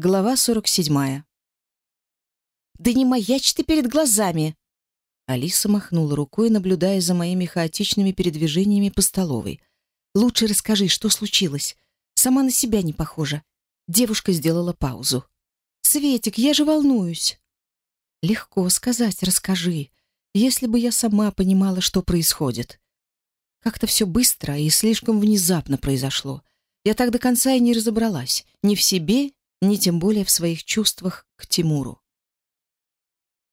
Глава 47. «Да не маячь ты перед глазами!» Алиса махнула рукой, наблюдая за моими хаотичными передвижениями по столовой. «Лучше расскажи, что случилось. Сама на себя не похожа». Девушка сделала паузу. «Светик, я же волнуюсь». «Легко сказать, расскажи, если бы я сама понимала, что происходит». Как-то все быстро и слишком внезапно произошло. Я так до конца и не разобралась. Ни в себе, не тем более в своих чувствах к Тимуру.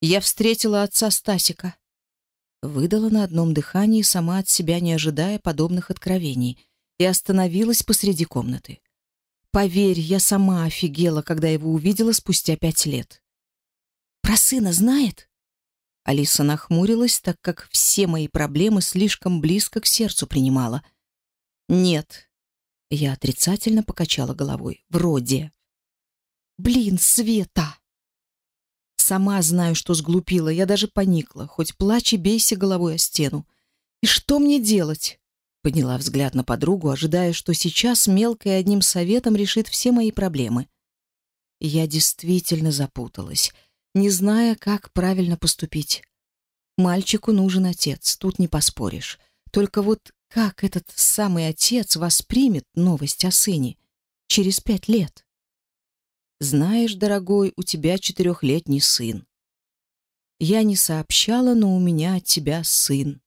«Я встретила отца Стасика», — выдала на одном дыхании, сама от себя не ожидая подобных откровений, и остановилась посреди комнаты. «Поверь, я сама офигела, когда его увидела спустя пять лет». «Про сына знает?» Алиса нахмурилась, так как все мои проблемы слишком близко к сердцу принимала. «Нет», — я отрицательно покачала головой, — «вроде». Блин, Света! Сама знаю, что сглупила, я даже поникла, хоть плачь и бейся головой о стену. И что мне делать? Подняла взгляд на подругу, ожидая, что сейчас мелкая одним советом решит все мои проблемы. Я действительно запуталась, не зная, как правильно поступить. Мальчику нужен отец, тут не поспоришь. Только вот как этот самый отец воспримет новость о сыне через пять лет? знаешь, дорогой, у тебя четырехлетний сын. Я не сообщала, но у меня от тебя сын.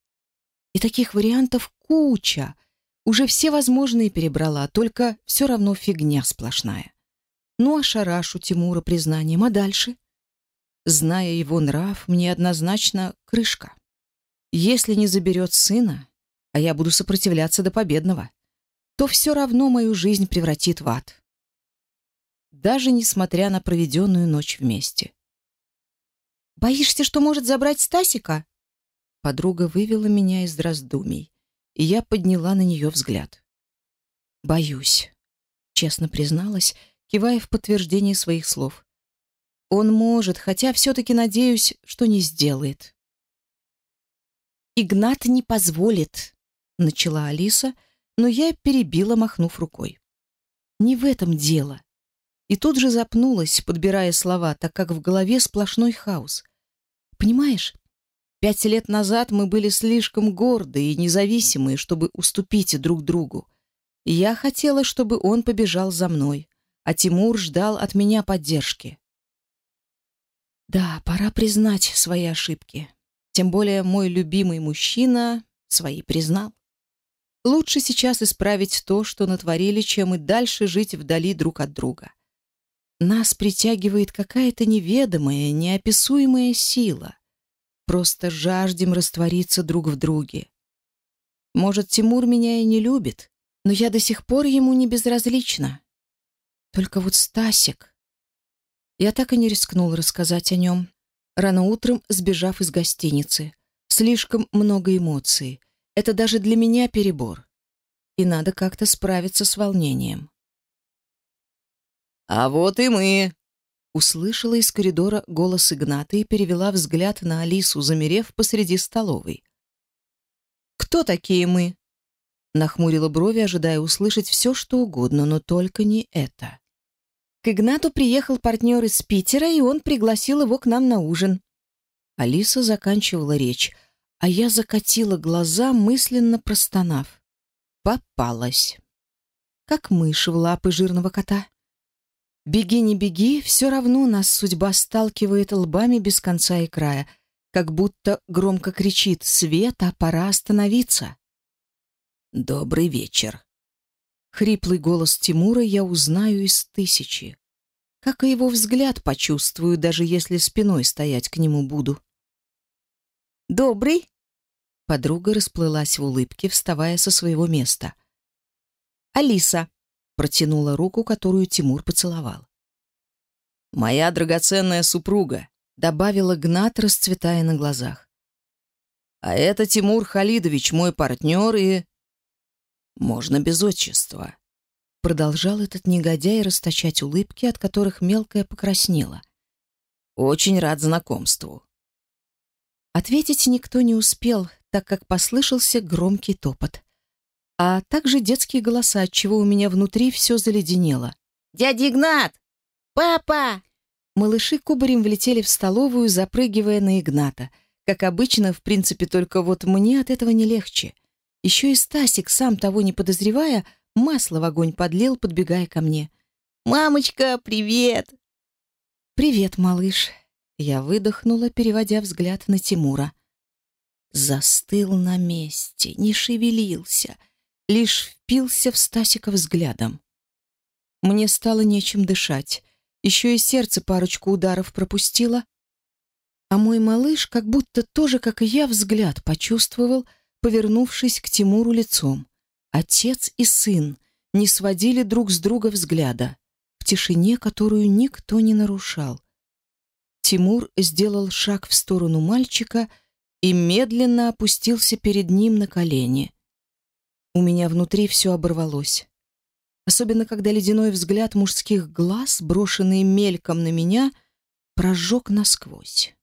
И таких вариантов куча. Уже все возможные перебрала, только все равно фигня сплошная. Ну, ошарашу Тимура признанием, а дальше? Зная его нрав, мне однозначно крышка. Если не заберет сына, а я буду сопротивляться до победного, то все равно мою жизнь превратит в ад. даже несмотря на проведенную ночь вместе. «Боишься, что может забрать Стасика?» Подруга вывела меня из раздумий, и я подняла на нее взгляд. «Боюсь», — честно призналась, кивая в подтверждение своих слов. «Он может, хотя все-таки надеюсь, что не сделает». «Игнат не позволит», — начала Алиса, но я перебила, махнув рукой. «Не в этом дело и тут же запнулась, подбирая слова, так как в голове сплошной хаос. Понимаешь, пять лет назад мы были слишком горды и независимые, чтобы уступить друг другу. я хотела, чтобы он побежал за мной, а Тимур ждал от меня поддержки. Да, пора признать свои ошибки. Тем более мой любимый мужчина свои признал. Лучше сейчас исправить то, что натворили, чем и дальше жить вдали друг от друга. нас притягивает какая-то неведомая, неописуемая сила. Просто жаждем раствориться друг в друге. Может, Тимур меня и не любит, но я до сих пор ему не безразлична. Только вот Стасик... Я так и не рискнул рассказать о нем. Рано утром, сбежав из гостиницы. Слишком много эмоций. Это даже для меня перебор. И надо как-то справиться с волнением. «А вот и мы!» Услышала из коридора голос Игната и перевела взгляд на Алису, замерев посреди столовой. «Кто такие мы?» Нахмурила брови, ожидая услышать все, что угодно, но только не это. К Игнату приехал партнер из Питера, и он пригласил его к нам на ужин. Алиса заканчивала речь, а я закатила глаза, мысленно простонав. Попалась. Как мышь в лапы жирного кота. Беги, не беги, все равно нас судьба сталкивает лбами без конца и края, как будто громко кричит «Света, пора остановиться!» «Добрый вечер!» Хриплый голос Тимура я узнаю из тысячи. Как и его взгляд почувствую, даже если спиной стоять к нему буду. «Добрый!» Подруга расплылась в протянула руку, которую Тимур поцеловал. «Моя драгоценная супруга», — добавила Гнат, расцветая на глазах. «А это Тимур Халидович, мой партнер, и...» «Можно без отчества», — продолжал этот негодяй расточать улыбки, от которых мелкая покраснела. «Очень рад знакомству». Ответить никто не успел, так как послышался громкий топот а также детские голоса, отчего у меня внутри все заледенело. «Дядя Игнат! Папа!» Малыши кубарем влетели в столовую, запрыгивая на Игната. Как обычно, в принципе, только вот мне от этого не легче. Еще и Стасик, сам того не подозревая, масло в огонь подлил, подбегая ко мне. «Мамочка, привет!» «Привет, малыш!» Я выдохнула, переводя взгляд на Тимура. Застыл на месте, не шевелился — лишь впился в Стасика взглядом. Мне стало нечем дышать. Еще и сердце парочку ударов пропустило. А мой малыш как будто тоже, как и я, взгляд почувствовал, повернувшись к Тимуру лицом. Отец и сын не сводили друг с друга взгляда, в тишине, которую никто не нарушал. Тимур сделал шаг в сторону мальчика и медленно опустился перед ним на колени. У меня внутри все оборвалось особенно когда ледяной взгляд мужских глаз, брошенный мельком на меня, прожег насквозь.